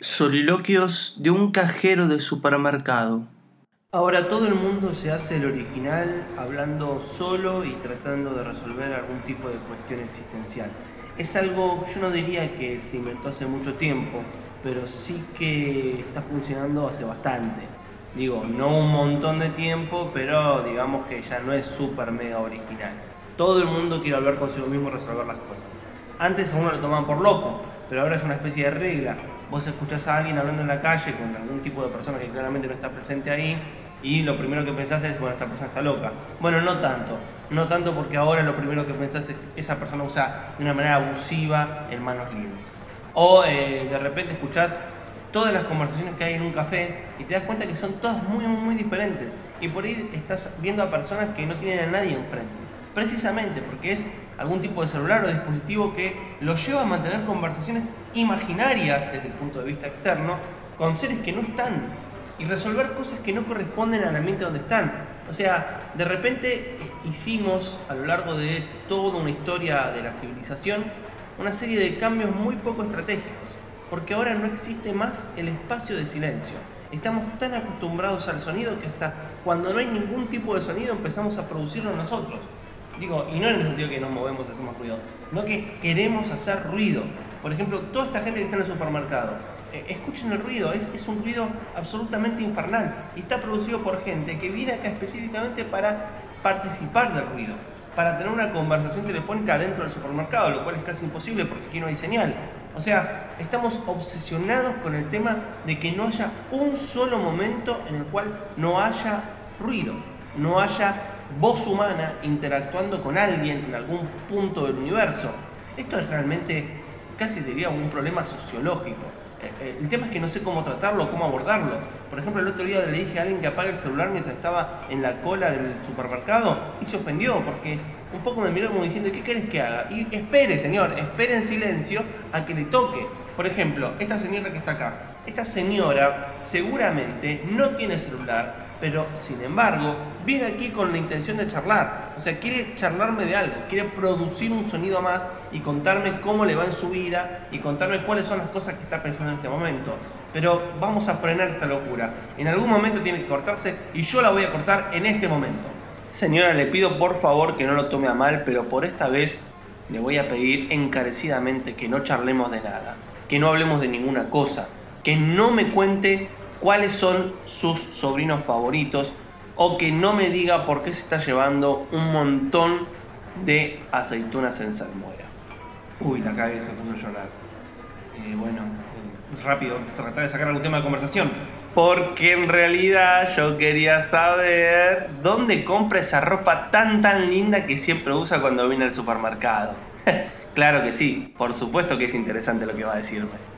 Soliloquios de un cajero de supermercado. Ahora todo el mundo se hace el original hablando solo y tratando de resolver algún tipo de cuestión existencial. Es algo, yo no diría que se inventó hace mucho tiempo, pero sí que está funcionando hace bastante. Digo, no un montón de tiempo, pero digamos que ya no es súper mega original. Todo el mundo quiere hablar consigo mismo y resolver las cosas. Antes a uno lo tomaban por loco, pero ahora es una especie de regla. Vos escuchás a alguien hablando en la calle con algún tipo de persona que claramente no está presente ahí y lo primero que pensás es, bueno, esta persona está loca. Bueno, no tanto. No tanto porque ahora lo primero que pensás es que esa persona usa de una manera abusiva en manos libres. O eh, de repente escuchás todas las conversaciones que hay en un café y te das cuenta que son todas muy, muy diferentes. Y por ahí estás viendo a personas que no tienen a nadie enfrente precisamente porque es algún tipo de celular o dispositivo que lo lleva a mantener conversaciones imaginarias desde el punto de vista externo con seres que no están y resolver cosas que no corresponden al ambiente donde están. O sea, de repente eh, hicimos a lo largo de toda una historia de la civilización una serie de cambios muy poco estratégicos, porque ahora no existe más el espacio de silencio. Estamos tan acostumbrados al sonido que hasta cuando no hay ningún tipo de sonido empezamos a producirlo nosotros. Digo, y no en el sentido que nos movemos y hacemos ruido, sino que queremos hacer ruido. Por ejemplo, toda esta gente que está en el supermercado, eh, escuchen el ruido, es, es, un ruido absolutamente infernal y está producido por gente que viene acá específicamente para participar del ruido, para tener una conversación telefónica dentro del supermercado, lo cual es casi imposible porque aquí no hay señal. O sea, estamos obsesionados con el tema de que no haya un solo momento en el cual no haya ruido, no haya voz humana interactuando con alguien en algún punto del universo. Esto es realmente casi diría un problema sociológico. Eh, eh, el tema es que no sé cómo tratarlo, cómo abordarlo. Por ejemplo, el otro día le dije a alguien que apague el celular mientras estaba en la cola del supermercado y se ofendió porque un poco me miró como diciendo, ¿qué querés que haga? Y espere, señor, espere en silencio a que le toque. Por ejemplo, esta señora que está acá. Esta señora seguramente no tiene celular, pero sin embargo viene aquí con la intención de charlar. O sea, quiere charlarme de algo, quiere producir un sonido más y contarme cómo le va en su vida y contarme cuáles son las cosas que está pensando en este momento. Pero vamos a frenar esta locura. En algún momento tiene que cortarse y yo la voy a cortar en este momento. Señora, le pido por favor que no lo tome a mal, pero por esta vez le voy a pedir encarecidamente que no charlemos de nada, que no hablemos de ninguna cosa, que no me cuente cuáles son sus sobrinos favoritos o que no me diga por qué se está llevando un montón de aceitunas en salmuera. Uy, la cagué, se puso a llorar. Eh, bueno, eh, rápido, tratar de sacar algún tema de conversación. Porque en realidad yo quería saber dónde compra esa ropa tan tan linda que siempre usa cuando viene al supermercado. claro que sí, por supuesto que es interesante lo que va a decirme.